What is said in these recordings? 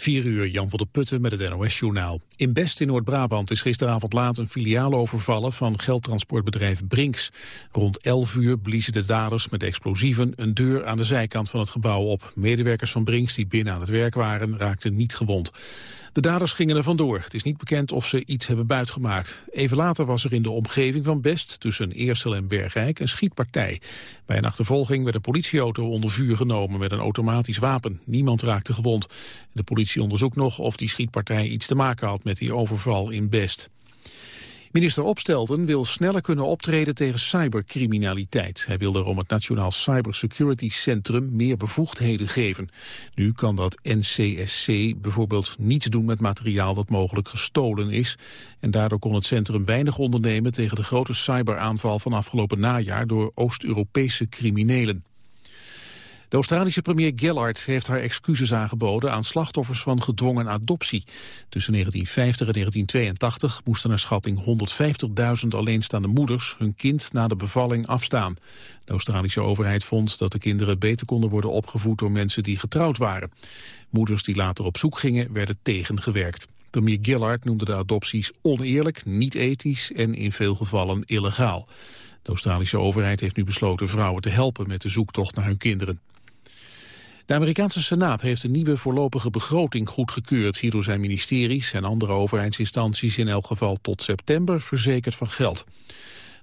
4 uur, Jan van der Putten met het NOS-journaal. In Best in Noord-Brabant is gisteravond laat een filiaal overvallen van geldtransportbedrijf Brinks. Rond 11 uur bliezen de daders met explosieven een deur aan de zijkant van het gebouw op. Medewerkers van Brinks die binnen aan het werk waren raakten niet gewond. De daders gingen er vandoor. Het is niet bekend of ze iets hebben buitgemaakt. Even later was er in de omgeving van Best, tussen Eersel en Bergijk, een schietpartij. Bij een achtervolging werd een politieauto onder vuur genomen met een automatisch wapen. Niemand raakte gewond. De politie onderzoekt nog of die schietpartij iets te maken had met die overval in Best. Minister Opstelten wil sneller kunnen optreden tegen cybercriminaliteit. Hij wil daarom het Nationaal Cybersecurity Centrum meer bevoegdheden geven. Nu kan dat NCSC bijvoorbeeld niets doen met materiaal dat mogelijk gestolen is. En daardoor kon het centrum weinig ondernemen tegen de grote cyberaanval van afgelopen najaar door Oost-Europese criminelen. De Australische premier Gillard heeft haar excuses aangeboden aan slachtoffers van gedwongen adoptie. Tussen 1950 en 1982 moesten naar schatting 150.000 alleenstaande moeders hun kind na de bevalling afstaan. De Australische overheid vond dat de kinderen beter konden worden opgevoed door mensen die getrouwd waren. Moeders die later op zoek gingen werden tegengewerkt. Premier Gillard noemde de adopties oneerlijk, niet ethisch en in veel gevallen illegaal. De Australische overheid heeft nu besloten vrouwen te helpen met de zoektocht naar hun kinderen. De Amerikaanse Senaat heeft een nieuwe voorlopige begroting goedgekeurd. Hierdoor zijn ministeries en andere overheidsinstanties in elk geval tot september verzekerd van geld.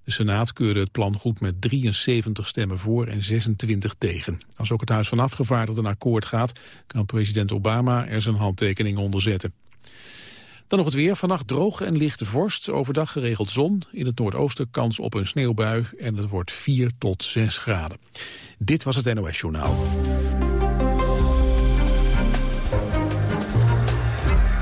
De Senaat keurde het plan goed met 73 stemmen voor en 26 tegen. Als ook het Huis van Afgevaardigden akkoord gaat, kan president Obama er zijn handtekening onder zetten. Dan nog het weer. Vannacht droog en lichte vorst. Overdag geregeld zon. In het noordoosten kans op een sneeuwbui. En het wordt 4 tot 6 graden. Dit was het NOS Journaal.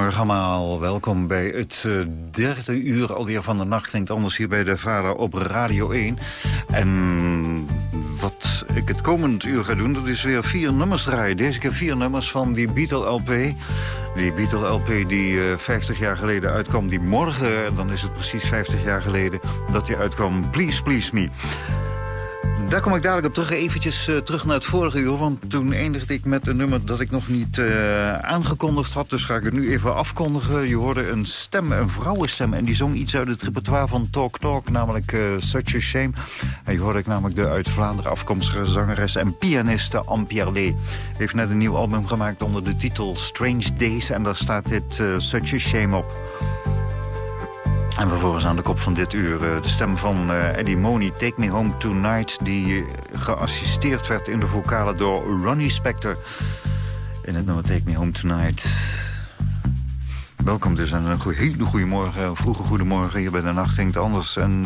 Goedemorgen allemaal. Welkom bij het uh, derde uur alweer van de nacht. Denkt anders hier bij de Vader op Radio 1. En wat ik het komend uur ga doen, dat is weer vier nummers draaien. Deze keer vier nummers van die Beatle-LP. Die Beatle-LP die uh, 50 jaar geleden uitkwam. Die morgen, dan is het precies 50 jaar geleden, dat die uitkwam. Please, Please Me. Daar kom ik dadelijk op terug. Eventjes uh, terug naar het vorige uur. Want toen eindigde ik met een nummer dat ik nog niet uh, aangekondigd had. Dus ga ik het nu even afkondigen. Je hoorde een stem, een vrouwenstem. En die zong iets uit het repertoire van Talk Talk. Namelijk uh, Such a Shame. En je hoorde ik namelijk de uit Vlaanderen afkomstige zangeres en pianiste Ampère Lee. Heeft net een nieuw album gemaakt onder de titel Strange Days. En daar staat dit Such a Shame op. En vervolgens aan de kop van dit uur de stem van uh, Eddie Money, Take Me Home Tonight... die geassisteerd werd in de vocalen door Ronnie Spector. In het nummer Take Me Home Tonight. Welkom dus en een hele goede morgen, vroege goedemorgen hier bij de Nacht Hinkt Anders. En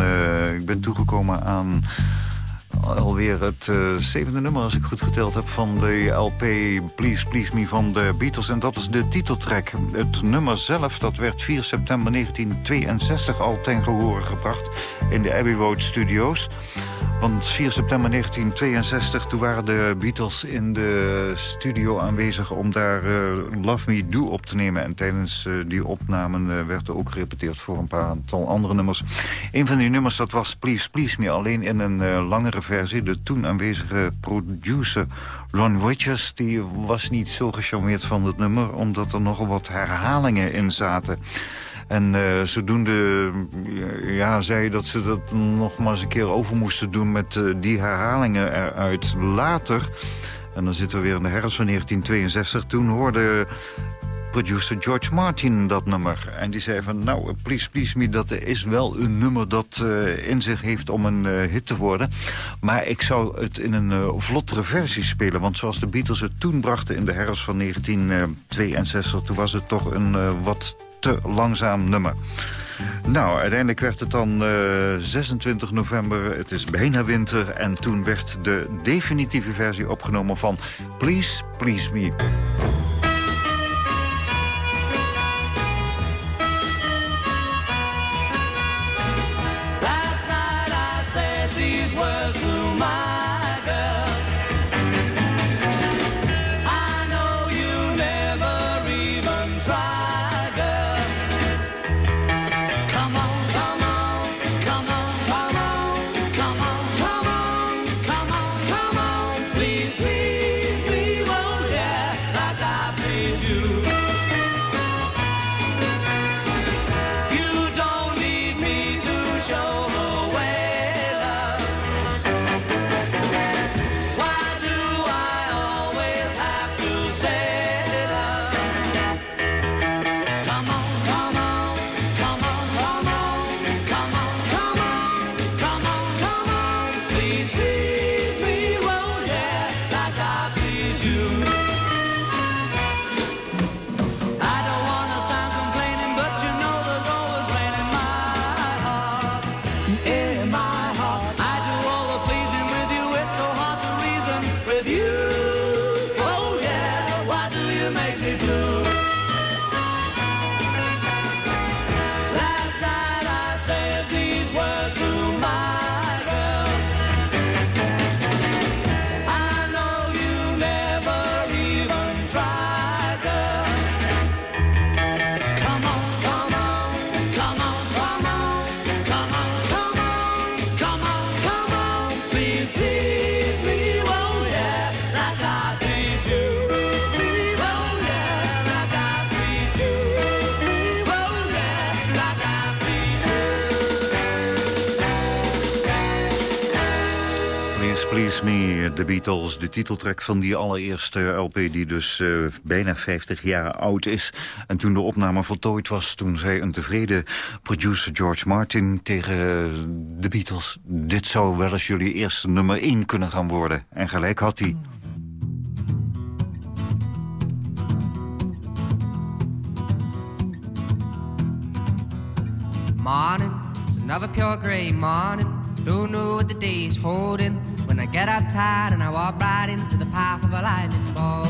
ik ben toegekomen aan alweer het uh, zevende nummer, als ik goed geteld heb... van de LP Please Please Me van de Beatles. En dat is de titeltrack. Het nummer zelf dat werd 4 september 1962 al ten gehore gebracht... in de Abbey Road Studios. Want 4 september 1962, toen waren de Beatles in de studio aanwezig... om daar uh, Love Me Do op te nemen. En tijdens uh, die opnamen werd er ook gerepeteerd voor een paar aantal andere nummers. Een van die nummers dat was Please Please Me, alleen in een langere versie. De toen aanwezige producer Ron Richards die was niet zo gecharmeerd van het nummer... omdat er nogal wat herhalingen in zaten... En uh, zodoende ja, zei dat ze dat nog maar eens een keer over moesten doen... met uh, die herhalingen eruit later. En dan zitten we weer in de herfst van 1962. Toen hoorde producer George Martin dat nummer. En die zei van, nou, Please Please Me, dat is wel een nummer dat uh, in zich heeft om een uh, hit te worden. Maar ik zou het in een uh, vlottere versie spelen. Want zoals de Beatles het toen brachten in de herfst van 1962... toen was het toch een wat te langzaam nummer. Nou, uiteindelijk werd het dan uh, 26 november. Het is bijna winter. En toen werd de definitieve versie opgenomen van Please, Please Me. De Beatles, de titeltrack van die allereerste LP... die dus uh, bijna 50 jaar oud is. En toen de opname voltooid was... toen zei een tevreden producer George Martin tegen de Beatles... dit zou wel eens jullie eerste nummer 1 kunnen gaan worden. En gelijk had hij... Morning, it's another pure gray morning. Don't know what the day is holding. When I get outside and I walk right into the path of a lightning ball.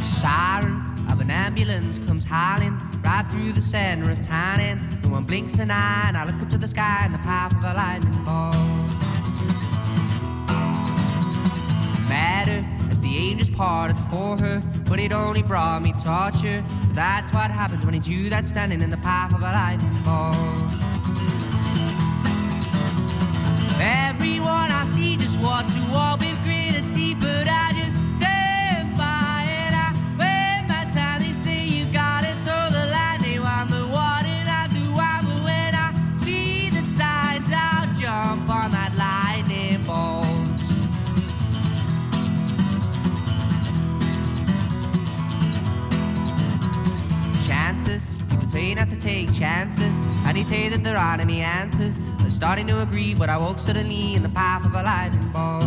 siren of an ambulance comes howling right through the center of town, and no one blinks an eye. And I look up to the sky in the path of a lightning ball. Matter as the angels parted for her, but it only brought me torture. That's what happens when it's you that's standing in the path of a lightning ball. Everyone I see just but I just stand by and I wait my time. They say you gotta the line, they want when I see the signs, I'll jump on that lightning bolt. Chances, not to take chances, they tell that there aren't any answers. I'm starting to agree, but I woke suddenly in the path of a lightning bolt.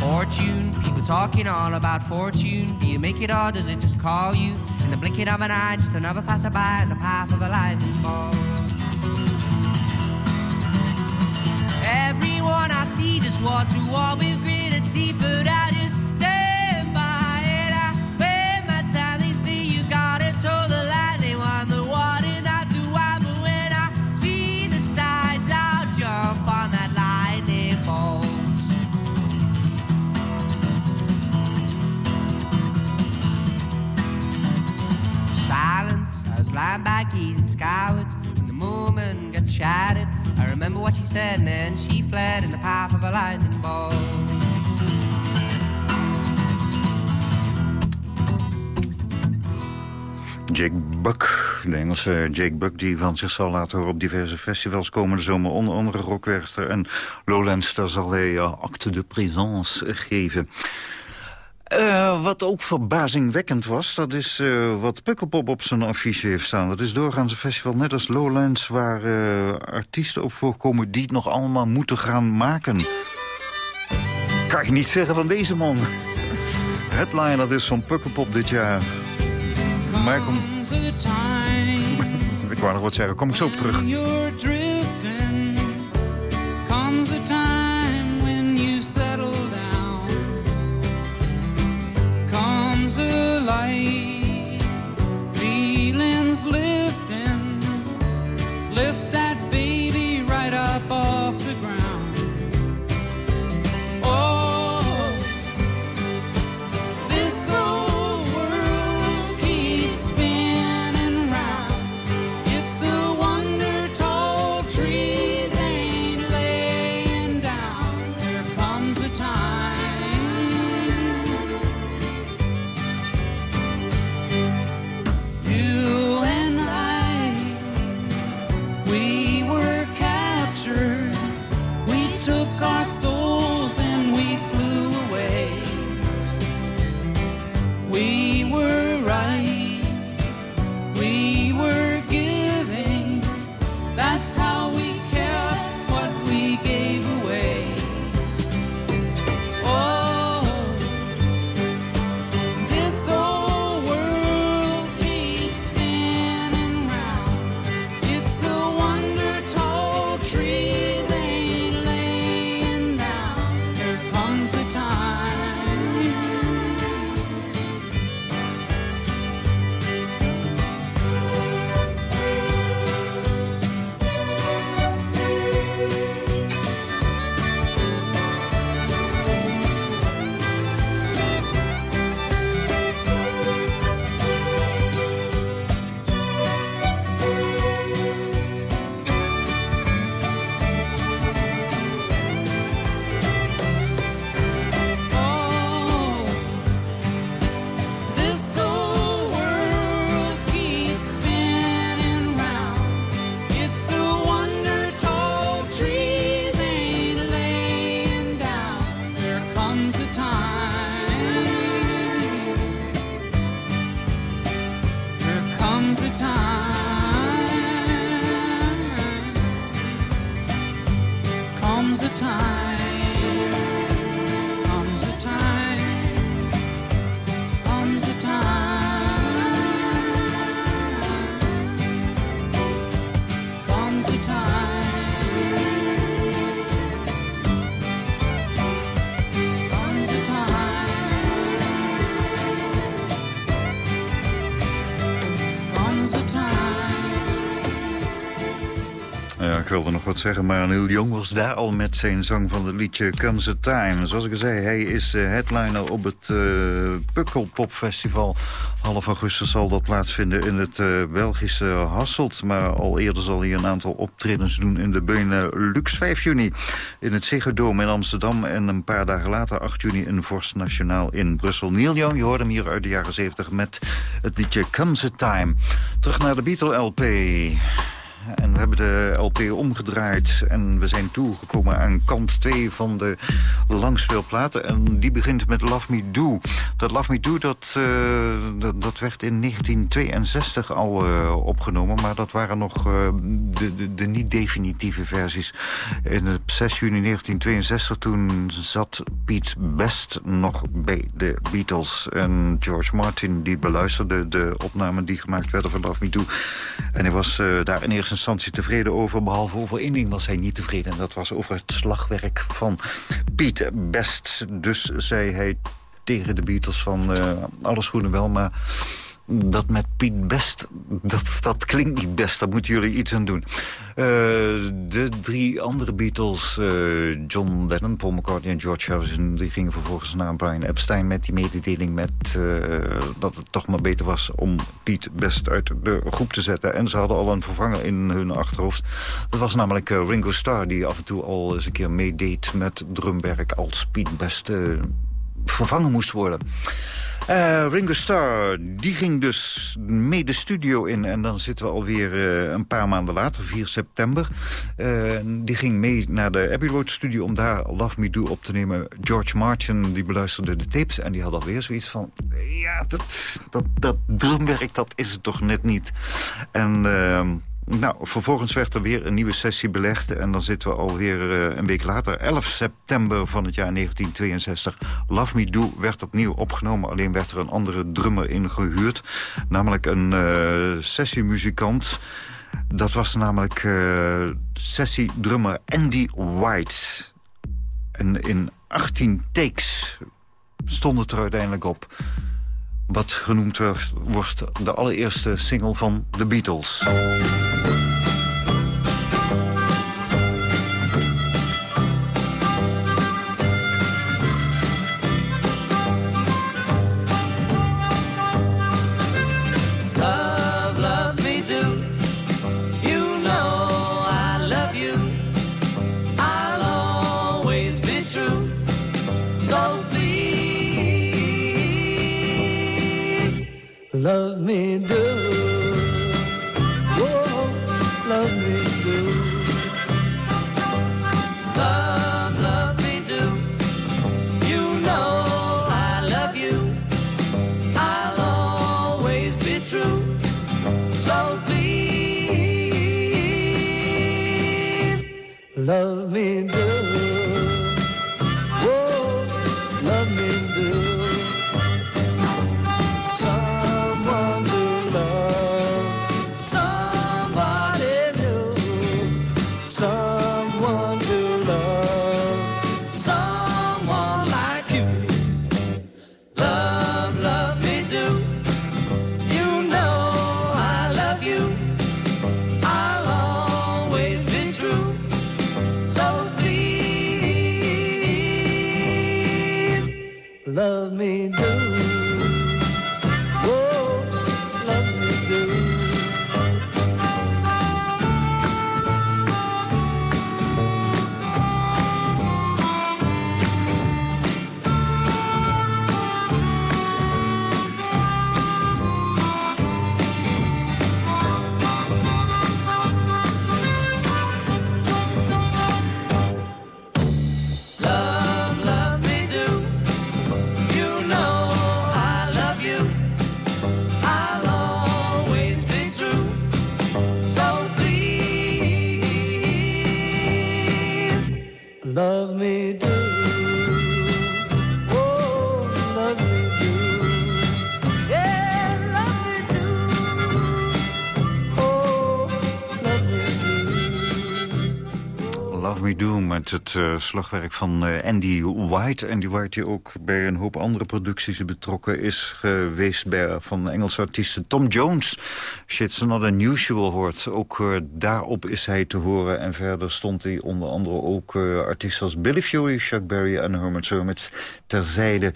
Fortune, people talking all about fortune. Do you make it or does it just call you? In the blinking of an eye, just another passerby in the path of a lightning bolt. Everyone I see just wants to walk with gritted teeth, but I just skywards when the moment got shattered. I remember what she said, and then she fled in the path of a lightning bolt. Jake Buck, de Engelse Jake Buck... die van zich zal laten horen op diverse festivals komende zomer... onder andere Rockwerchter en Lowlands. Daar zal hij uh, acte de présence geven. Uh, wat ook verbazingwekkend was, dat is uh, wat Pukkelpop op zijn affiche heeft staan. Dat is doorgaans een festival, net als Lowlands, waar uh, artiesten op voorkomen die het nog allemaal moeten gaan maken. Kan je niet zeggen van deze man. Headliner dus van Pukkelpop dit jaar. Maar kom... ik wou nog wat zeggen, kom ik zo op terug. A light, wat zeggen, maar Neil Young was daar al met zijn zang van het liedje Comes a Time. Zoals ik al zei, hij is uh, headliner op het uh, Pukkelpop Festival. Half augustus zal dat plaatsvinden in het uh, Belgische Hasselt. Maar al eerder zal hij een aantal optredens doen in de Benelux 5 juni. In het Ziggo in Amsterdam en een paar dagen later 8 juni in Vorst Nationaal in Brussel. Neil Young, je hoorde hem hier uit de jaren 70 met het liedje Comes a Time. Terug naar de Beatle LP. En we hebben de LP omgedraaid en we zijn toegekomen aan kant 2 van de langspeelplaten. En die begint met Love Me Do. Dat Love Me Do, dat, uh, dat, werd in 1962 al uh, opgenomen. Maar dat waren nog uh, de, de, de niet-definitieve versies. In 6 juni 1962, toen zat Pete Best nog bij de Beatles. En George Martin, die beluisterde de opnamen die gemaakt werden van Love Me Do. En hij was daar in eerste tevreden over. Behalve over één ding was hij niet tevreden. En dat was over het slagwerk van Piet Best. Dus zei hij tegen de Beatles van uh, alles goed en wel, maar dat met Piet Best, dat, dat klinkt niet best. Daar moeten jullie iets aan doen. Uh, de drie andere Beatles, uh, John Lennon, Paul McCartney en George Harrison... die gingen vervolgens naar Brian Epstein met die mededeling... Met, uh, dat het toch maar beter was om Piet Best uit de groep te zetten. En ze hadden al een vervanger in hun achterhoofd. Dat was namelijk Ringo Starr, die af en toe al eens een keer meedeed... met drumwerk als Piet Best vervangen moest worden. Uh, Ringo Starr, die ging dus mee de studio in. En dan zitten we alweer uh, een paar maanden later, 4 september. Uh, die ging mee naar de Abbey Road studio om daar Love Me Do op te nemen. George Martin, die beluisterde de tapes. En die had alweer zoiets van... Ja, dat, dat, dat drumwerk, dat is het toch net niet. En... Nou, vervolgens werd er weer een nieuwe sessie belegd. En dan zitten we alweer uh, een week later, 11 september van het jaar 1962. Love Me Do werd opnieuw opgenomen. Alleen werd er een andere drummer in gehuurd. Namelijk een uh, sessiemuzikant. Dat was namelijk uh, sessiedrummer Andy White. En in 18 takes stond het er uiteindelijk op wat genoemd wordt de allereerste single van The Beatles. Love me do. Het uh, slagwerk van uh, Andy White. Andy White die ook bij een hoop andere producties betrokken is geweest... Bij, van Engelse artiesten Tom Jones. Shit's Not Unusual hoort. Ook daarop is hij te horen. En verder stond hij onder andere ook artiesten als Billy Fury, Chuck Berry en Herman Hermits terzijde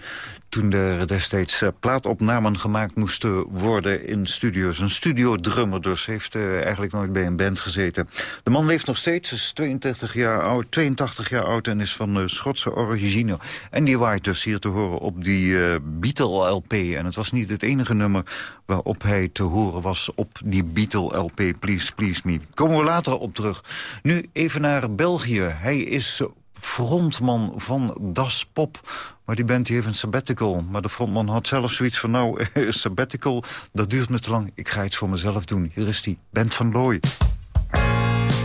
toen er destijds uh, plaatopnamen gemaakt moesten worden in studio's. Een studiodrummer dus, heeft uh, eigenlijk nooit bij een band gezeten. De man leeft nog steeds, is 82 jaar oud, 82 jaar oud en is van uh, Schotse origine. En die waait dus hier te horen op die Beatle-LP. En het was niet het enige nummer waarop hij te horen was op die Beatle-LP, Please Please Me. Komen we later op terug. Nu even naar België. Hij is frontman van Das Pop. Maar die band die heeft een sabbatical. Maar de frontman had zelf zoiets van... nou, sabbatical, dat duurt me te lang. Ik ga iets voor mezelf doen. Hier is die, Bent van Looy.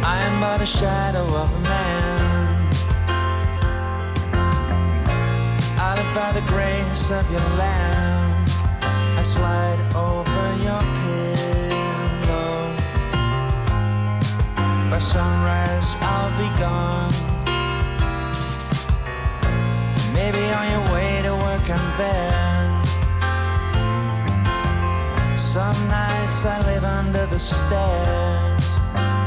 I am but a shadow of a man I live by the grace of your lamp I slide over your pillow By sunrise I'll be gone Maybe on your way to work I'm there. Some nights I live under the stairs.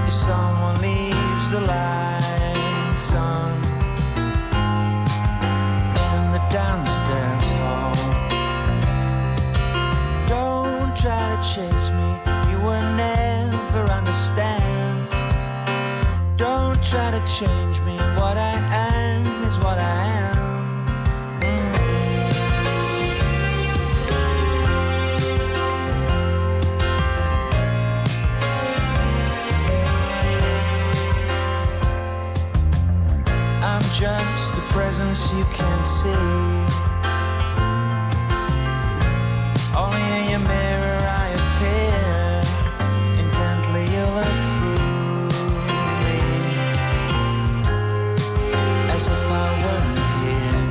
If someone leaves the lights on in the downstairs hall. Don't try to chase me, you will never understand. Don't try to change me, what I just a presence you can't see. Only in your mirror I appear. Intently you look through me. As if I weren't here.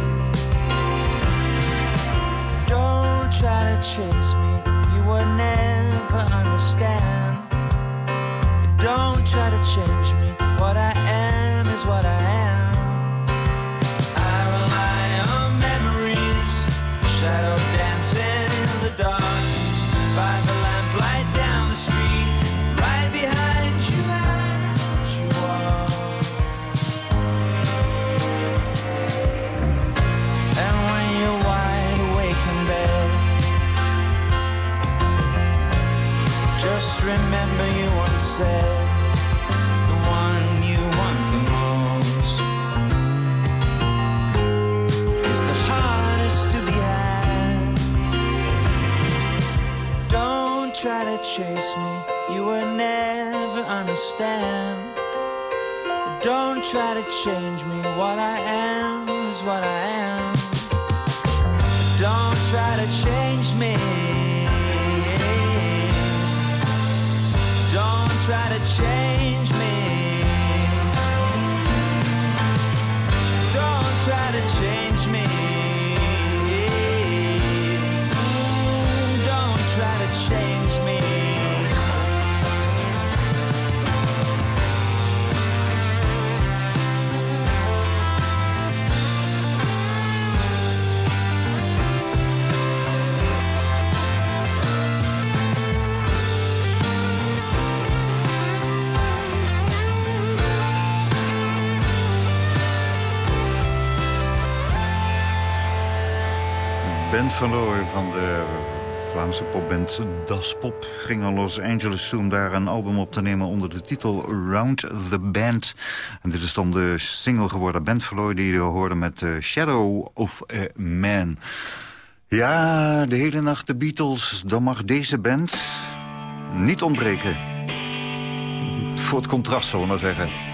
Don't try to chase me, you would never understand. Don't try to change Don't try to change me, what I am is what I am. Bent van van de Vlaamse popband Das Pop ging naar Los Angeles om daar een album op te nemen onder de titel Round the Band. En dit is dan de single geworden Looy die je hoorde met uh, Shadow of a Man. Ja, de hele nacht de Beatles, dan mag deze band niet ontbreken. Voor het contrast, zullen we maar zeggen.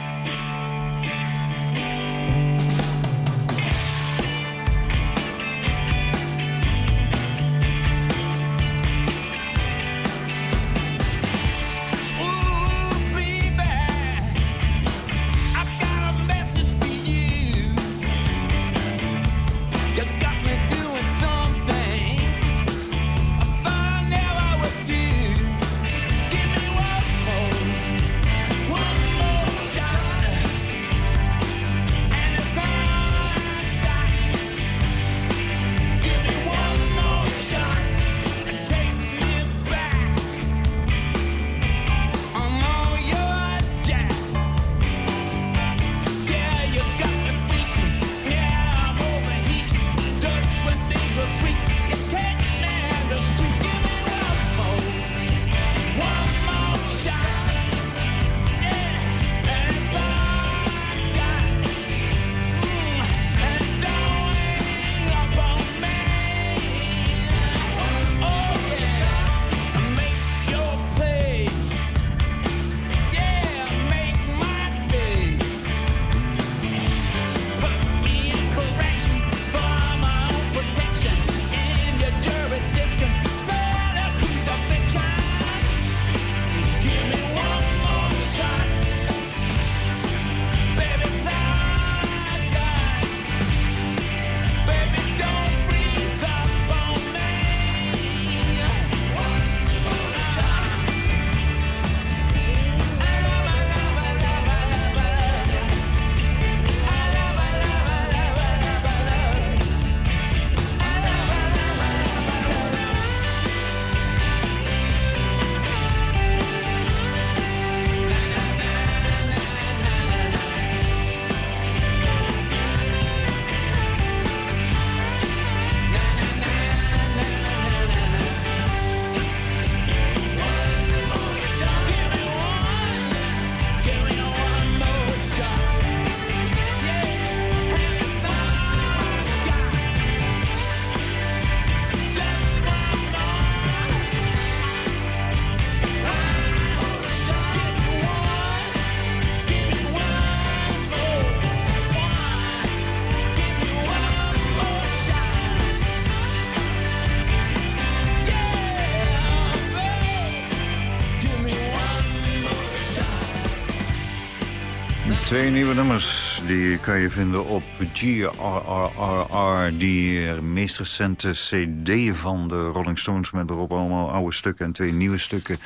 Twee nieuwe nummers die kan je vinden op GRRR, die meest recente cd van de Rolling Stones... met erop allemaal oude stukken en twee nieuwe stukken.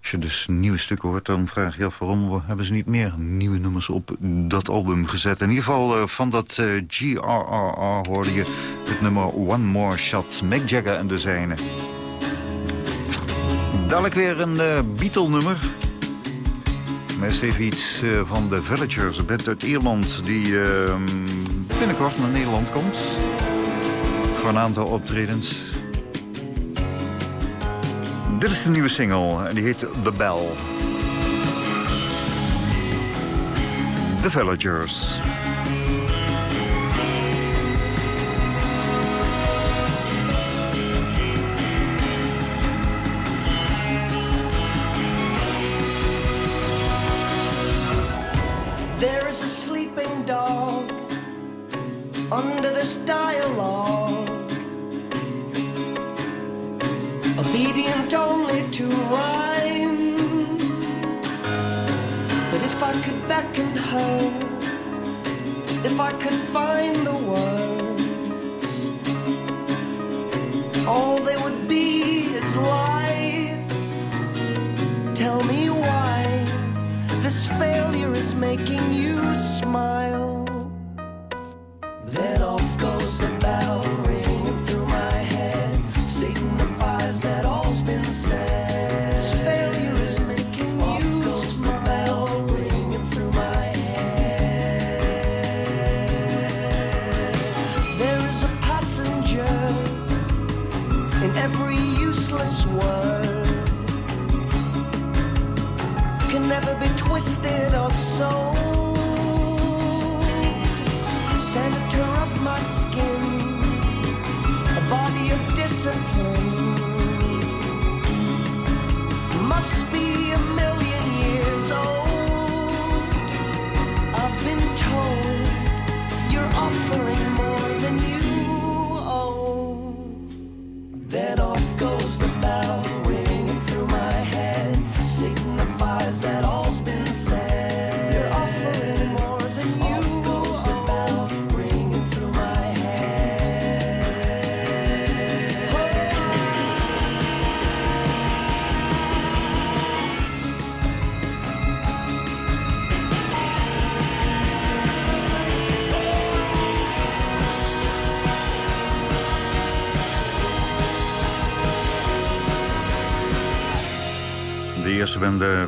Als je dus nieuwe stukken hoort, dan vraag je af waarom hebben ze niet meer nieuwe nummers op dat album gezet. In ieder geval uh, van dat uh, GRRR hoorde je het nummer One More Shot, Mick Jagger en de zijne. Dadelijk weer een uh, Beatle-nummer. Eerst even iets uh, van de Villagers, een band uit Ierland... die uh, binnenkort naar Nederland komt. Voor een aantal optredens. Dit is de nieuwe single en die heet The Bell. The Villagers.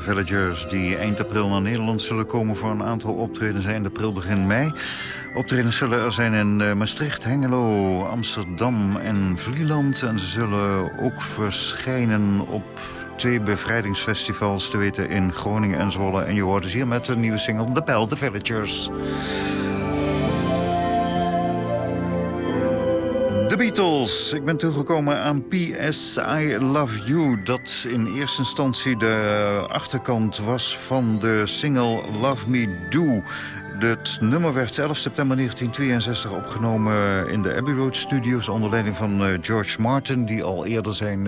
Villagers die eind april naar Nederland zullen komen... voor een aantal optredens eind april, begin mei. Optredens zullen er zijn in eh, Maastricht, Hengelo, Amsterdam en Vlieland. En ze zullen ook verschijnen op twee bevrijdingsfestivals... te weten in Groningen en Zwolle. En je hoort dus hier met de nieuwe single The Bell, The Villagers. Beatles. Ik ben toegekomen aan P.S. I Love You. Dat in eerste instantie de achterkant was van de single Love Me Do. Het nummer werd 11 september 1962 opgenomen in de Abbey Road Studios... onder leiding van eh, George Martin, die al eerder zijn...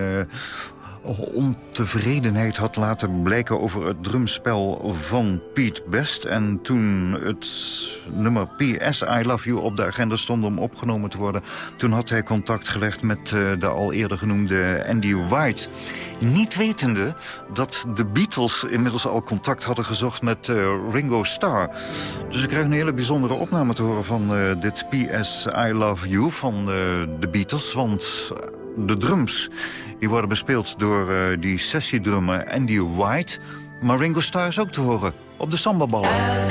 ontevredenheid had laten blijken over het drumspel van Pete Best. En toen het nummer PS I Love You op de agenda stond om opgenomen te worden... toen had hij contact gelegd met eh, de al eerder genoemde Andy White. Niet wetende dat de Beatles inmiddels al contact hadden gezocht met eh, Ringo Starr. Dus ik krijg een hele bijzondere opname te horen van eh, dit PS I Love You van de Beatles. Want de drums die worden bespeeld door eh, die sessiedrummer Andy White. Maar Ringo Starr is ook te horen op de sambaballen. As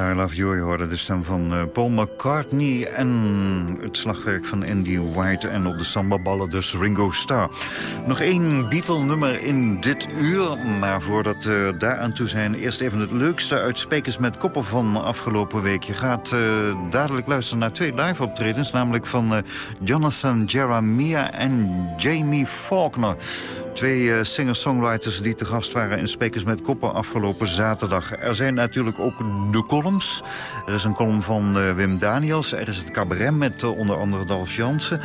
I Love You, je hoorde de stem van eh, Paul McCartney... en het slagwerk van Andy White en op de sambaballen dus Ringo Starr. Nog één Beatle-nummer in dit uur, maar voordat we daar aan toe zijn... eerst even het leukste uit Spekers met Koppen van afgelopen week. Je gaat eh, dadelijk luisteren naar twee live-optredens... namelijk van eh, Jonathan Jeremiah en Jamie Faulkner... Twee eh, singer-songwriters die te gast waren in Spekers met Koppen afgelopen zaterdag. Er zijn natuurlijk ook de Er is een column van eh, Wim Daniels. Er is het cabaret met eh, onder andere Dolph Jansen.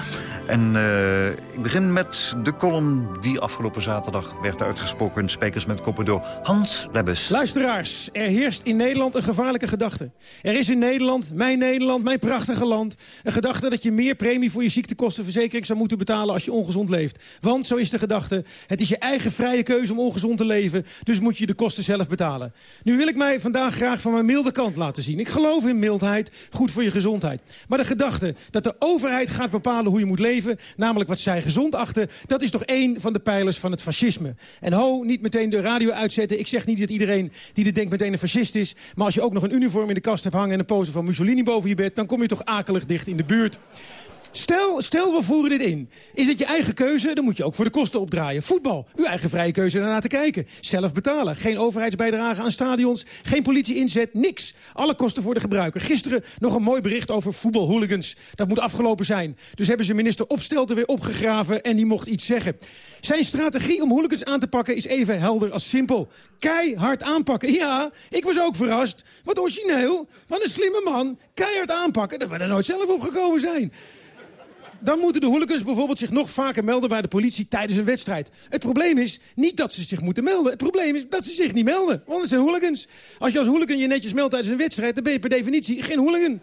En eh, ik begin met de column die afgelopen zaterdag werd uitgesproken... in met Koppen door Hans Lebbes. Luisteraars, er heerst in Nederland een gevaarlijke gedachte. Er is in Nederland, mijn Nederland, mijn prachtige land... een gedachte dat je meer premie voor je ziektekostenverzekering zou moeten betalen als je ongezond leeft. Want, zo is de gedachte, het is je eigen vrije keuze om ongezond te leven... dus moet je de kosten zelf betalen. Nu wil ik mij vandaag graag van mijn milde kant laten zien. Ik geloof in mildheid, goed voor je gezondheid. Maar de gedachte dat de overheid gaat bepalen hoe je moet leven... namelijk wat zij gezond achten... dat is toch één van de pijlers van het fascisme. En ho, niet meteen de radio uitzetten. Ik zeg niet dat iedereen die dit denkt meteen een fascist is... maar als je ook nog een uniform in de kast hebt hangen... en een pose van Mussolini boven je bed... dan kom je toch akelig dicht in de buurt. Stel, stel, we voeren dit in. Is het je eigen keuze, dan moet je ook voor de kosten opdraaien. Voetbal, uw eigen vrije keuze ernaar te kijken. Zelf betalen, geen overheidsbijdrage aan stadions... geen politie-inzet, niks. Alle kosten voor de gebruiker. Gisteren nog een mooi bericht over voetbalhooligans. Dat moet afgelopen zijn. Dus hebben ze minister Opstelten weer opgegraven... en die mocht iets zeggen. Zijn strategie om hooligans aan te pakken is even helder als simpel. Keihard aanpakken. Ja, ik was ook verrast. Wat origineel. Wat een slimme man. Keihard aanpakken. Dat we er nooit zelf op gekomen zijn. Dan moeten de hooligans bijvoorbeeld zich nog vaker melden bij de politie tijdens een wedstrijd. Het probleem is niet dat ze zich moeten melden. Het probleem is dat ze zich niet melden. Want het zijn hooligans. Als je als hooligan je netjes meldt tijdens een wedstrijd... dan ben je per definitie geen hooligan.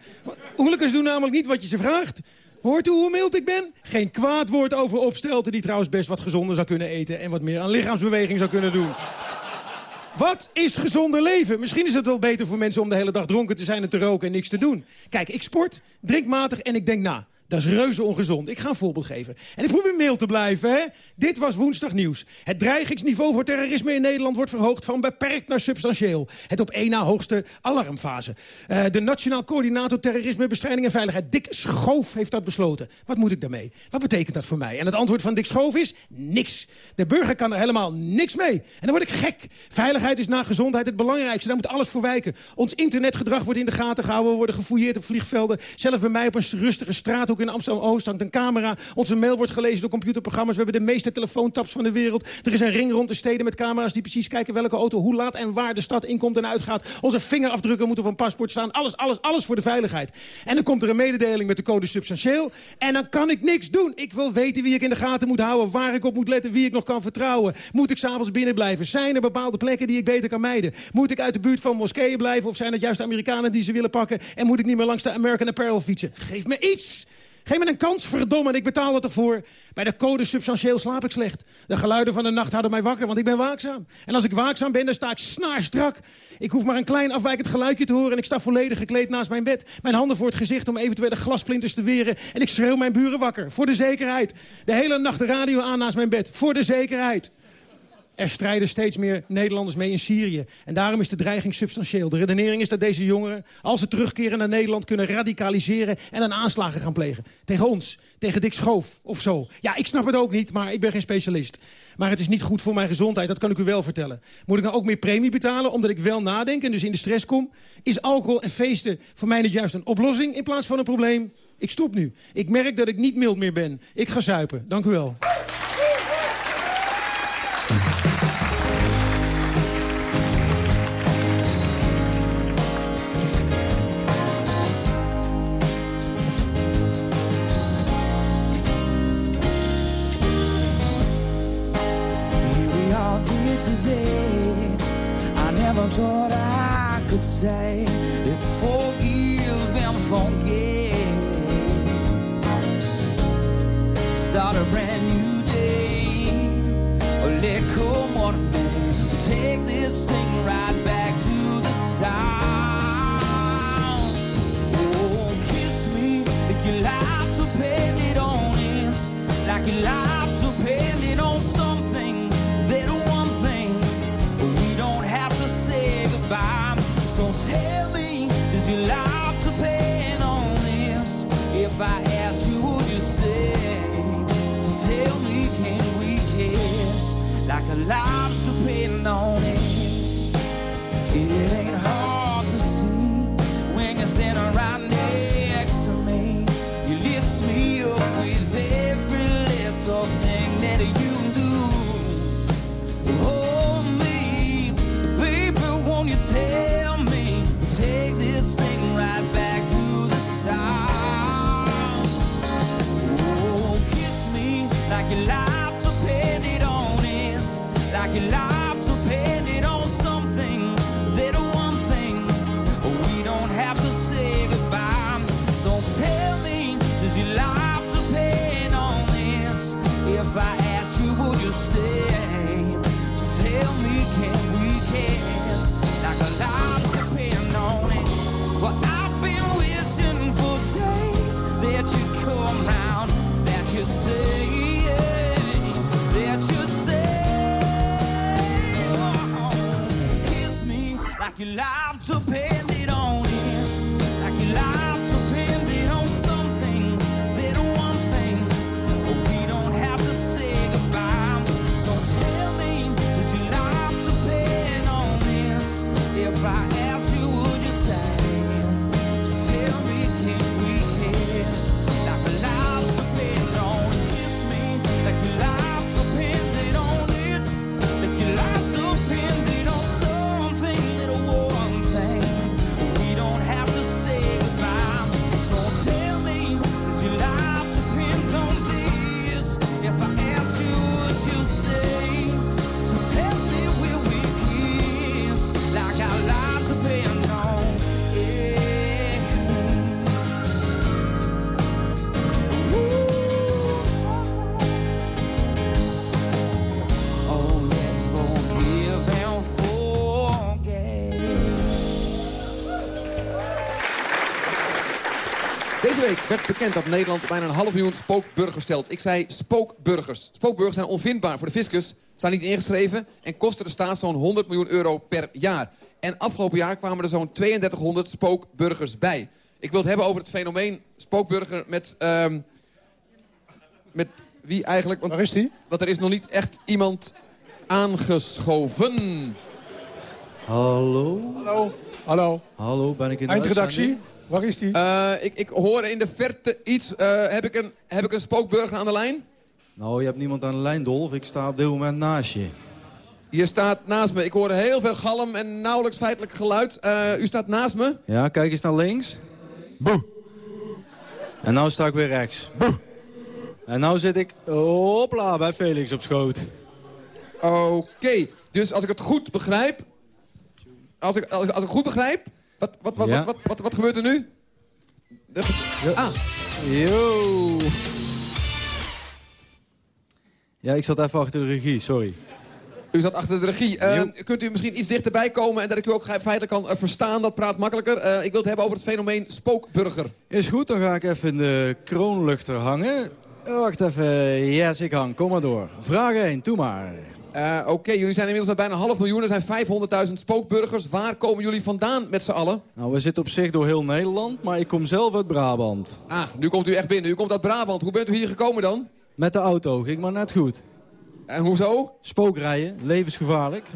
Hooligans doen namelijk niet wat je ze vraagt. Hoort u hoe mild ik ben? Geen kwaad woord over opstelten... die trouwens best wat gezonder zou kunnen eten... en wat meer aan lichaamsbeweging zou kunnen doen. Wat is gezonder leven? Misschien is het wel beter voor mensen om de hele dag dronken te zijn en te roken en niks te doen. Kijk, ik sport, drink matig en ik denk na. Dat is reuze ongezond. Ik ga een voorbeeld geven. En ik probeer mild te blijven, hè. Dit was woensdag nieuws. Het dreigingsniveau voor terrorisme in Nederland wordt verhoogd... van beperkt naar substantieel. Het op één na hoogste alarmfase. Uh, de Nationaal Coördinator Terrorisme, Bestrijding en Veiligheid... Dick Schoof heeft dat besloten. Wat moet ik daarmee? Wat betekent dat voor mij? En het antwoord van Dick Schoof is niks. De burger kan er helemaal niks mee. En dan word ik gek. Veiligheid is na gezondheid het belangrijkste. Daar moet alles voor wijken. Ons internetgedrag wordt in de gaten gehouden. We worden gefouilleerd op vliegvelden. Zelf bij mij op een rustige straathoek in Amsterdam-Oost hangt een camera. Onze mail wordt gelezen door computerprogramma's. We hebben de meeste telefoontaps van de wereld. Er is een ring rond de steden met camera's die precies kijken welke auto hoe laat en waar de stad inkomt en uitgaat. Onze vingerafdrukken moeten op een paspoort staan. Alles, alles, alles voor de veiligheid. En dan komt er een mededeling met de code substantieel. En dan kan ik niks doen. Ik wil weten wie ik in de gaten moet houden, waar ik op moet letten, wie ik nog kan vertrouwen. Moet ik s'avonds binnen blijven? Zijn er bepaalde plekken die ik beter kan mijden? Moet ik uit de buurt van moskeeën blijven? Of zijn het juist Amerikanen die ze willen pakken? En moet ik niet meer langs de American Apparel fietsen? Geef me iets! Geef me een kans, verdomme, en ik betaal er toch voor. Bij de code substantieel slaap ik slecht. De geluiden van de nacht houden mij wakker, want ik ben waakzaam. En als ik waakzaam ben, dan sta ik snaarstrak. Ik hoef maar een klein afwijkend geluidje te horen... en ik sta volledig gekleed naast mijn bed. Mijn handen voor het gezicht om eventuele glasplinters te weren. En ik schreeuw mijn buren wakker, voor de zekerheid. De hele nacht de radio aan naast mijn bed, voor de zekerheid. Er strijden steeds meer Nederlanders mee in Syrië. En daarom is de dreiging substantieel. De redenering is dat deze jongeren, als ze terugkeren naar Nederland... kunnen radicaliseren en dan aanslagen gaan plegen. Tegen ons, tegen Dick Schoof of zo. Ja, ik snap het ook niet, maar ik ben geen specialist. Maar het is niet goed voor mijn gezondheid, dat kan ik u wel vertellen. Moet ik nou ook meer premie betalen, omdat ik wel nadenk... en dus in de stress kom? Is alcohol en feesten voor mij niet juist een oplossing in plaats van een probleem? Ik stop nu. Ik merk dat ik niet mild meer ben. Ik ga zuipen. Dank u wel. Say it's forgive and forget. Start a brand new day. Let what may. Take this thing right back lobster painting on it? It ain't hard to see when you're standing right next to me. You lift me up with every little week werd bekend dat Nederland bijna een half miljoen spookburgers stelt. Ik zei spookburgers. Spookburgers zijn onvindbaar voor de fiscus, staan niet ingeschreven... en kosten de staat zo'n 100 miljoen euro per jaar. En afgelopen jaar kwamen er zo'n 3200 spookburgers bij. Ik wil het hebben over het fenomeen spookburger met... ehm, met wie eigenlijk? Want, Waar is die? Want er is nog niet echt iemand aangeschoven. Hallo? Hallo? Hallo? Hallo, ben ik in de Eindredactie? uitzending? Waar is die? Eh, ik, ik hoor in de verte iets. Eh, heb, ik een, heb ik een spookburger aan de lijn? Nou, je hebt niemand aan de lijn, Dolf. Ik sta op dit moment naast je. Je staat naast me. Ik hoor heel veel galm en nauwelijks feitelijk geluid. Eh, u staat naast me. Ja, kijk eens naar links. Boe. En nou sta ik weer rechts. Boe. En nou zit ik, hopla, bij Felix op schoot. Oké, dus als ik het goed begrijp... Als ik, als ik, als ik goed begrijp... Wat, wat, wat, Ja. wat, wat, wat, wat gebeurt er nu? De- ah, Yo. Ja, ik zat even achter de regie, sorry. u zat achter de regie. Jo. kunt u misschien iets dichterbij komen... en dat ik u ook feitelijk kan eh, verstaan? Dat praat makkelijker. Eh, ik wil het hebben over het fenomeen spookburger. Is goed, dan ga ik even in de kroonluchter hangen. Wacht even, yes, ik hang, kom maar door. Vraag 1, doe maar. Eh, Oké, jullie zijn inmiddels met bijna half miljoen. Er zijn 500.000 spookburgers. Waar komen jullie vandaan met z'n allen? Nou, we zitten op zich door heel Nederland, maar ik kom zelf uit Brabant. Ah, nu komt u echt binnen. U komt uit Brabant. Hoe bent u hier gekomen dan? Met de auto, ging maar net goed. En hoezo? Spookrijden, levensgevaarlijk.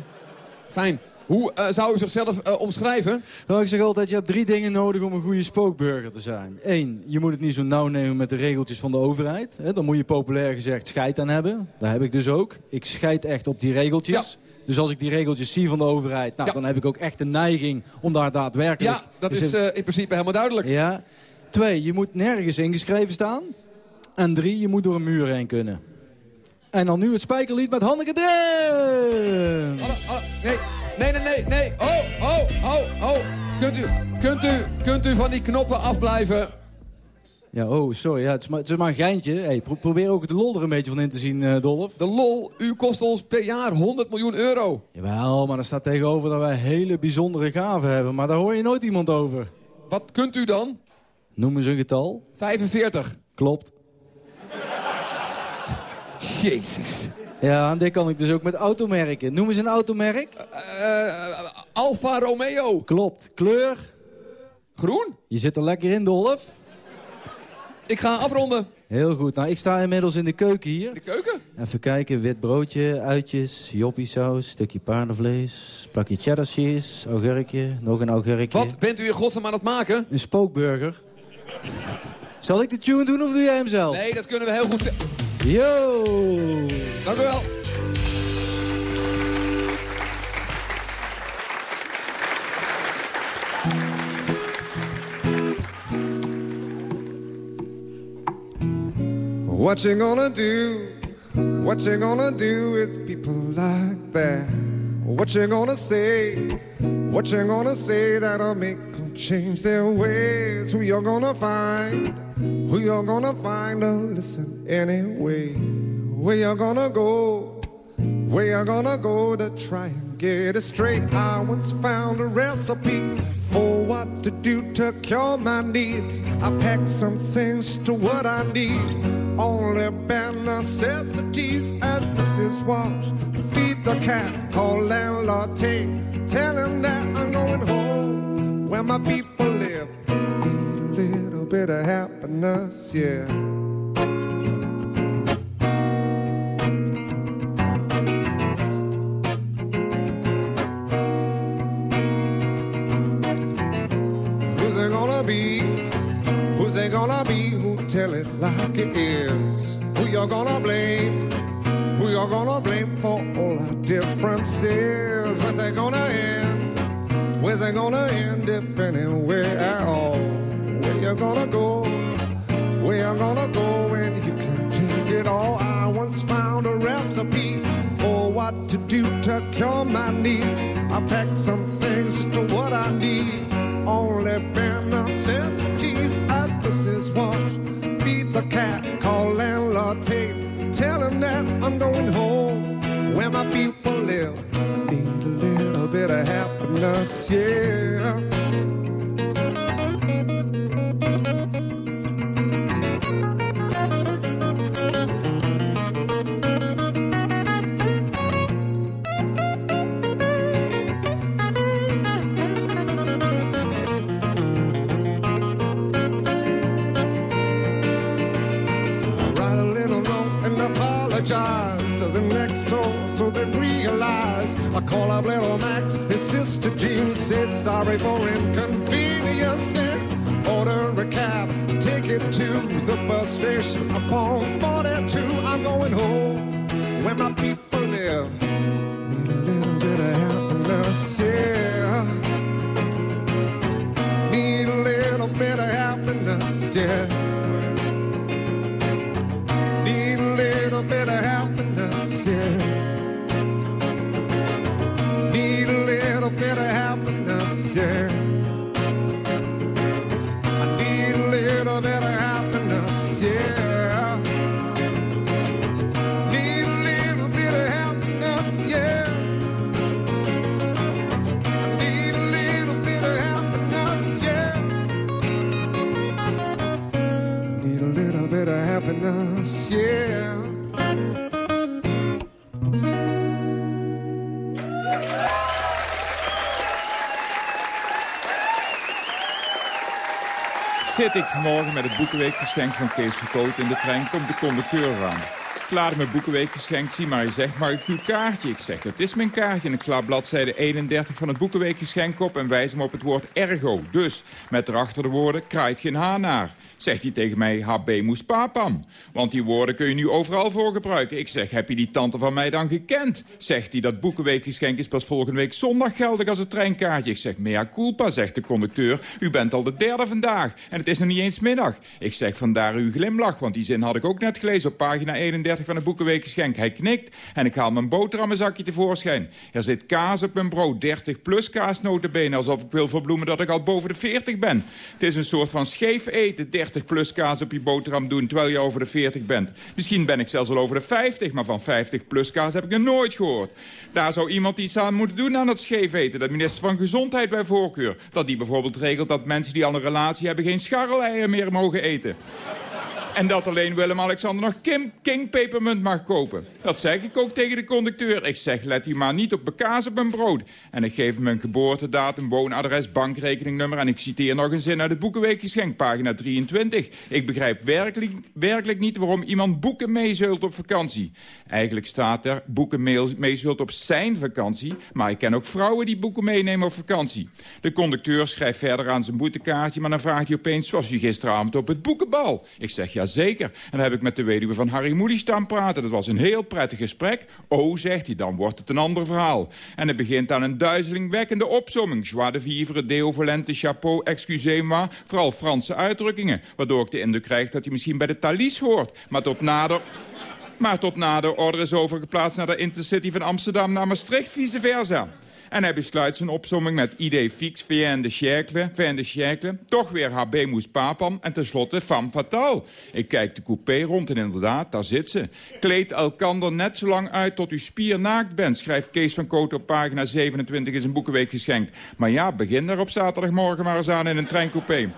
Fijn. Hoe eh, zou u zichzelf eh, omschrijven? Nou, ik zeg altijd, je hebt drie dingen nodig om een goede spookburger te zijn. Eén, je moet het niet zo nauw nemen met de regeltjes van de overheid. Hè, dan moet je populair gezegd scheid aan hebben. Dat heb ik dus ook. Ik scheid echt op die regeltjes. Dus als ik die regeltjes zie van de overheid... Nou, Ja. dan heb ik ook echt de neiging om daar daadwerkelijk... Ja, dat Dus is eh, in principe helemaal duidelijk. Ja. Twee, je moet nergens ingeschreven staan. En drie, je moet door een muur heen kunnen. En dan nu het spijkerlied met Hanneke Drent. Hallo. Nee, nee, nee, nee, nee. Oh, oh, oh, oh. Kunt u, kunt u, kunt u van die knoppen afblijven? Ja, oh, sorry. Ja, het, is maar, het is maar een geintje. Hey, pro- probeer ook de lol er een beetje van in te zien, eh, Dolf. De lol, u kost ons per jaar 100 miljoen euro. Jawel, maar er staat tegenover dat wij hele bijzondere gaven hebben. Maar daar hoor je nooit iemand over. Wat kunt u dan? Noem eens een getal. 45. Klopt. Jezus. Ja, en dit kan ik dus ook met automerken. Noem eens een automerk. Eh, Alfa Romeo. Klopt. Kleur. Groen? Je zit er lekker in, Dolf. Ik ga afronden. Heel goed. Nou, ik sta inmiddels in de keuken hier. De keuken? Even kijken, wit broodje, uitjes, joppiesaus, stukje paardenvlees, plakje cheddar cheese, augurkje, nog een augurkje. Wat bent u in godsnaam aan het maken? Een spookburger. Zal ik de tune doen of doe jij hem zelf? Nee, dat kunnen we heel goed zeggen. Yo! Dank u wel. What you gonna do? What you gonna do with people like that? What you gonna say? What you gonna say that'll make them change their ways? Who you gonna find? Who you gonna find to listen anyway? Where you gonna go? Where you gonna go to try and get it straight? I once found a recipe for what to do to cure my needs. I packed some things to what I need. Only bare necessities as Mrs. Walsh. Feed the cat, call landlord. Tell him that I'm going home where my people bit of happiness, yeah. Who's it gonna be? Who's it gonna be who tell it like it is? Who you're gonna blame? Who you gonna blame for all our differences? Where's it gonna end? Where's it gonna end if anywhere at all? Where you gonna go? Where you gonna go when you can't take it all? I once found a recipe for what to do to cure my needs. I packed some things just to what I need. Only bare necessities Mrs. Wash. Feed the cat, call landlord Tate. Tell him that I'm going home where my people live. I need a little bit of happiness, yeah. So they realize. I call up little Max, his sister Jean said sorry for inconvenience. And order a cab, take it to the bus station. Upon 42. I'm going home. Where my people live. A little bit of happiness, ik vanmorgen met het boekenweekgeschenk van Kees Verkoot in de trein, komt de conducteur aan. Ik laat mijn boekenweekgeschenk zien, maar hij zegt, ik uw kaartje? Ik zeg, dat is mijn kaartje. En ik sla bladzijde 31 van het boekenweekgeschenk op en wijs hem op het woord ergo. Dus, met erachter de woorden, kraait geen haan naar. Zegt hij tegen mij, HB moest papam. Want die woorden kun je nu overal voor gebruiken. Ik zeg, heb je die tante van mij dan gekend? Zegt hij, dat boekenweekgeschenk is pas volgende week zondag geldig als het treinkaartje. Ik zeg, mea culpa, zegt de conducteur. U bent al de derde vandaag en het is nog niet eens middag. Ik zeg, vandaar uw glimlach, want die zin had ik ook net gelezen op pagina 31 van het boekenweekgeschenk. Hij knikt en ik haal mijn boterhammenzakje tevoorschijn. Er zit kaas op mijn brood, 30 plus kaasnotenbenen, alsof ik wil verbloemen dat ik al boven de 40 ben. Het is een soort van scheef eten, 30 plus kaas op je boterham doen terwijl je over de 40 bent. Misschien ben ik zelfs al over de 50, maar van 50 plus kaas heb ik er nooit gehoord. Daar zou iemand iets aan moeten doen aan het scheef eten. De minister van Gezondheid bij voorkeur. Dat die bijvoorbeeld regelt dat mensen die al een relatie hebben geen scharreleieren meer mogen eten. En dat alleen Willem-Alexander nog Kim King mag kopen. Dat zeg ik ook tegen de conducteur. Ik zeg, let u maar niet op bekaas op mijn brood. En ik geef hem een geboortedatum, woonadres, bankrekeningnummer... en ik citeer nog een zin uit het Boekenweekgeschenk, pagina 23. Ik begrijp werkelijk, werkelijk niet waarom iemand boeken meezult op vakantie. Eigenlijk staat er boeken meezult op zijn vakantie... maar ik ken ook vrouwen die boeken meenemen op vakantie. De conducteur schrijft verder aan zijn boetekaartje... maar dan vraagt hij opeens, zoals u gisteravond op het boekenbal? Ik zeg, ja zeker. En dan heb ik met de weduwe van Harry Moody staan praten. Dat was een heel prettig gesprek. Oh, zegt hij, dan wordt het een ander verhaal. En het begint aan een duizelingwekkende opzomming. Joie de vivre, deo volente, chapeau, excusez-moi. Vooral Franse uitdrukkingen. Waardoor ik de indruk krijg dat hij misschien bij de Thalys hoort. Maar tot nader... Maar tot nader order is overgeplaatst naar de Intercity van Amsterdam naar Maastricht, vice versa. En hij besluit zijn opzomming met idee fix, fin de siècle, fin de siècle. Toch weer habemus papam en tenslotte femme fatale. Ik kijk de coupé rond en inderdaad, daar zit ze. Kleed elkander net zo lang uit tot u spiernaakt bent, schrijft Kees van Koot op pagina 27 in zijn boekenweek geschenkt. Maar ja, begin daar op zaterdagmorgen maar eens aan in een treincoupé.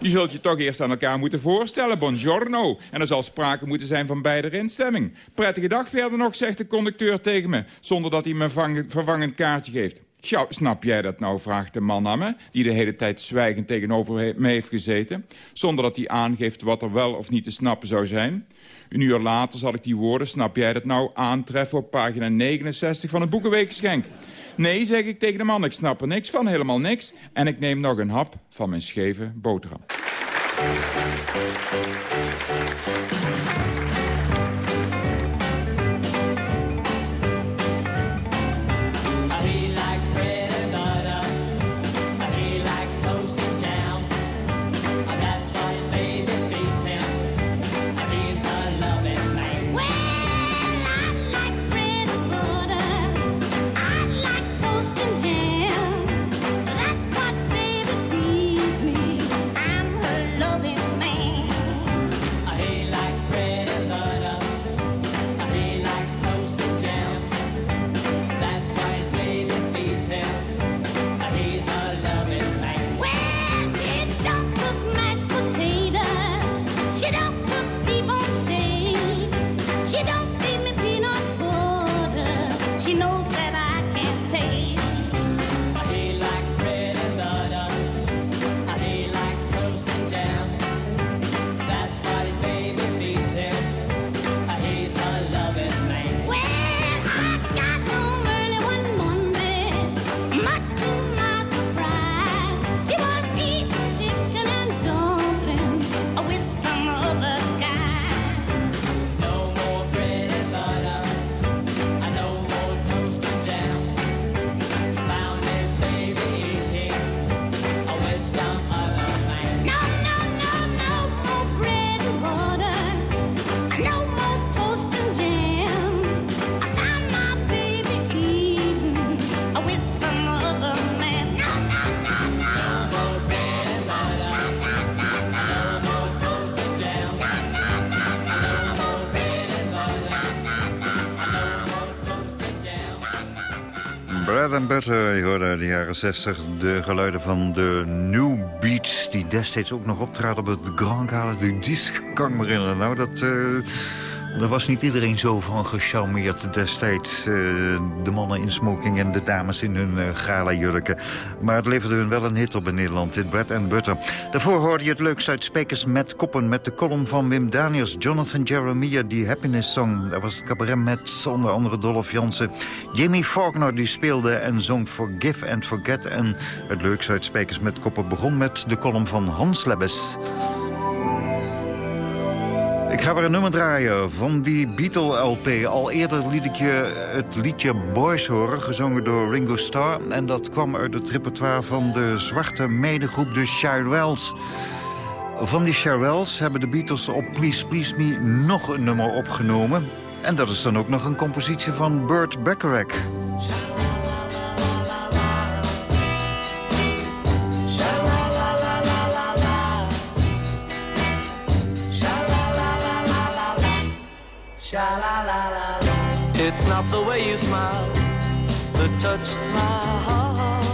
Je zult je toch eerst aan elkaar moeten voorstellen. Buongiorno. En er zal sprake moeten zijn van beide instemming. Prettige dag verder nog, zegt de conducteur tegen me. Zonder dat hij me een vervangend kaartje geeft. Snap jij dat nou, vraagt de man aan me... die de hele tijd zwijgend tegenover me heeft gezeten... zonder dat hij aangeeft wat er wel of niet te snappen zou zijn. Een uur later zal ik die woorden, snap jij dat nou, aantreffen... op pagina 69 van het Boekenweekgeschenk. Nee, zeg ik tegen de man, ik snap er niks van, helemaal niks. En ik neem nog een hap van mijn scheve boterham. And Butter, je hoorde uit de jaren 60 de geluiden van de New Beats... die destijds ook nog optraden op het Grand Gala du Disque. Kan ik me herinneren. Nou, dat... eh, Er was niet iedereen zo van gecharmeerd destijds. eh, de mannen in smoking en de dames in hun uh, gala jurken. Maar het leverde hun wel een hit op in Nederland, dit Bread and Butter. Daarvoor hoorde je het leukst uit Spekers met Koppen... met de column van Wim Daniels, Jonathan Jeremiah, die Happiness Song. Daar was het cabaret met onder andere Dolph Jansen. Jamie Faulkner die speelde en zong Forgive and Forget. En het leukst uit Spekers met Koppen begon met de column van Hans Lebbes. Ik ga weer een nummer draaien van die Beatle-LP. Al eerder liet ik je het liedje Boys horen, gezongen door Ringo Starr. En dat kwam uit het repertoire van de zwarte medegroep de Shirelles. Van die Shirelles hebben de Beatles op Please Please Me nog een nummer opgenomen. En dat is dan ook nog een compositie van Burt Bacharach. It's not the way you smile that touched my heart.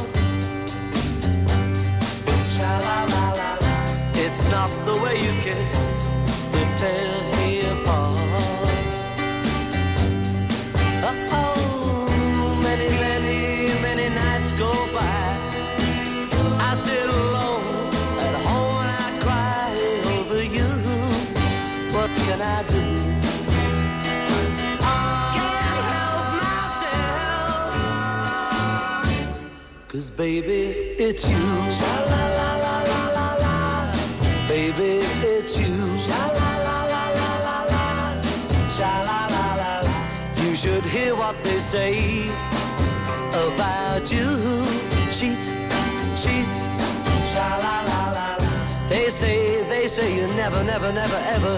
It's not the way you kiss that tears me apart. Baby, it's you. Sha la la la la la la. Baby, it's you. Sha la la la la la la. Sha la la la la. You should hear what they say about you. Cheat, cheat. Sha la la la la. They say, they say you never, never, never, ever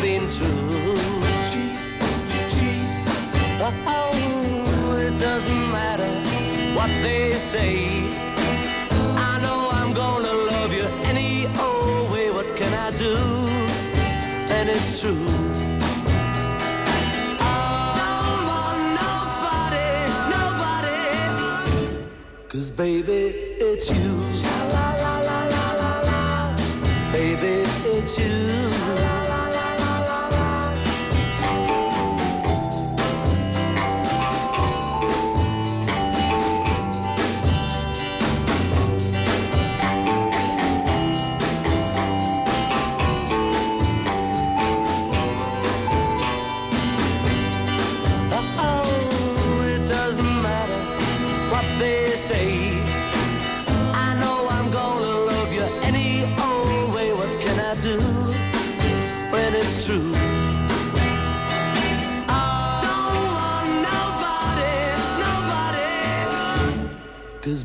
been true. Cheat, cheat. Oh, they say. I know I'm gonna love you any old way. What can I do? And it's true. Don't want nobody, nobody. Cause baby, it's you. Baby, it's you.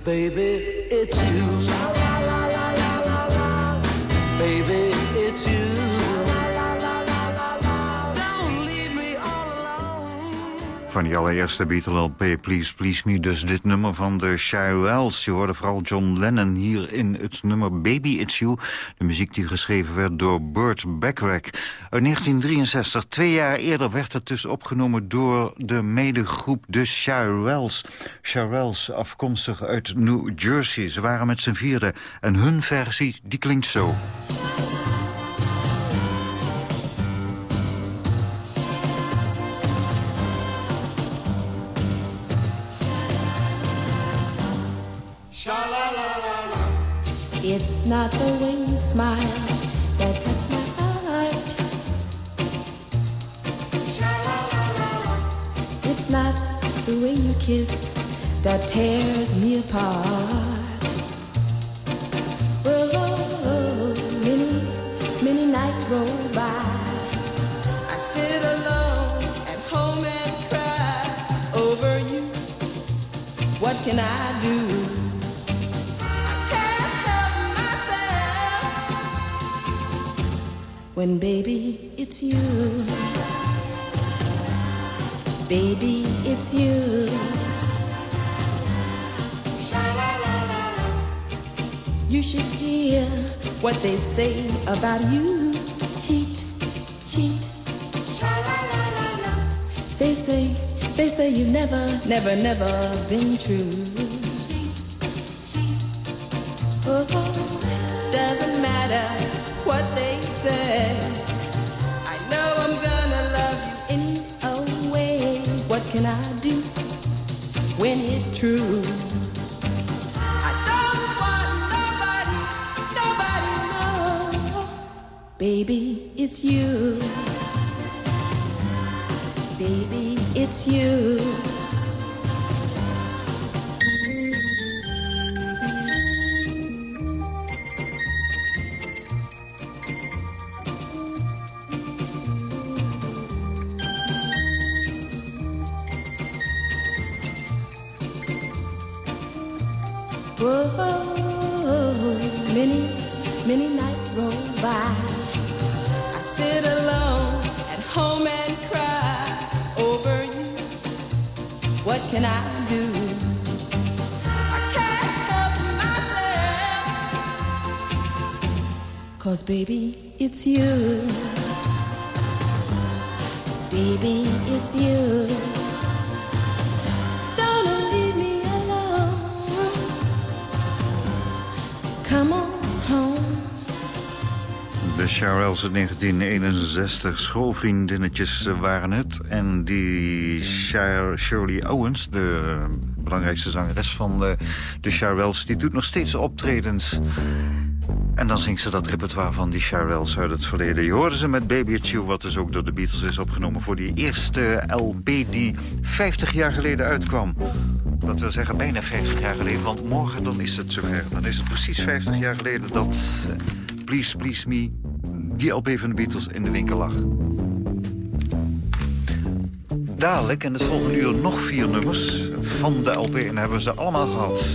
Baby, it's you. Van die allereerste Beatle-LP, Please Please Me. Dus dit nummer van de Shirelles. Je hoorde vooral John Lennon hier in het nummer Baby It's You. De muziek die geschreven werd door Burt Bacharach. Uit 1963, twee jaar eerder, werd het dus opgenomen door de medegroep de Shirelles. Shirelles, afkomstig uit New Jersey. Ze waren met z'n vierde. En hun versie, die klinkt zo. It's not the way you smile that touch my heart. It's not the way you kiss that tears me apart. When baby it's you. Baby it's you. You should hear what they say about you. Cheat cheat. They say they say you've never never never been true Whoa, many, many nights roll by. I sit alone at home and cry over you. What can I do? Cause baby, it's you. Baby, it's you. Shirelles uit 1961, schoolvriendinnetjes waren het. En die Shir- Shirley Owens, de belangrijkste zangeres van de, de Shirelles... die doet nog steeds optredens. En dan zingt ze dat repertoire van die Shirelles uit het verleden. Je hoorde ze met Baby It's You, wat dus ook door de Beatles is opgenomen... voor die eerste LP die 50 jaar geleden uitkwam. Dat wil zeggen bijna 50 jaar geleden, want morgen dan is het zover. Dan is het precies 50 jaar geleden dat Please Please Me... die LP van de Beatles in de winkel lag. Dadelijk in het volgende uur nog vier nummers van de LP... en hebben we ze allemaal gehad.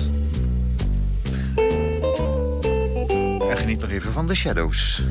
En geniet nog even van The Shadows.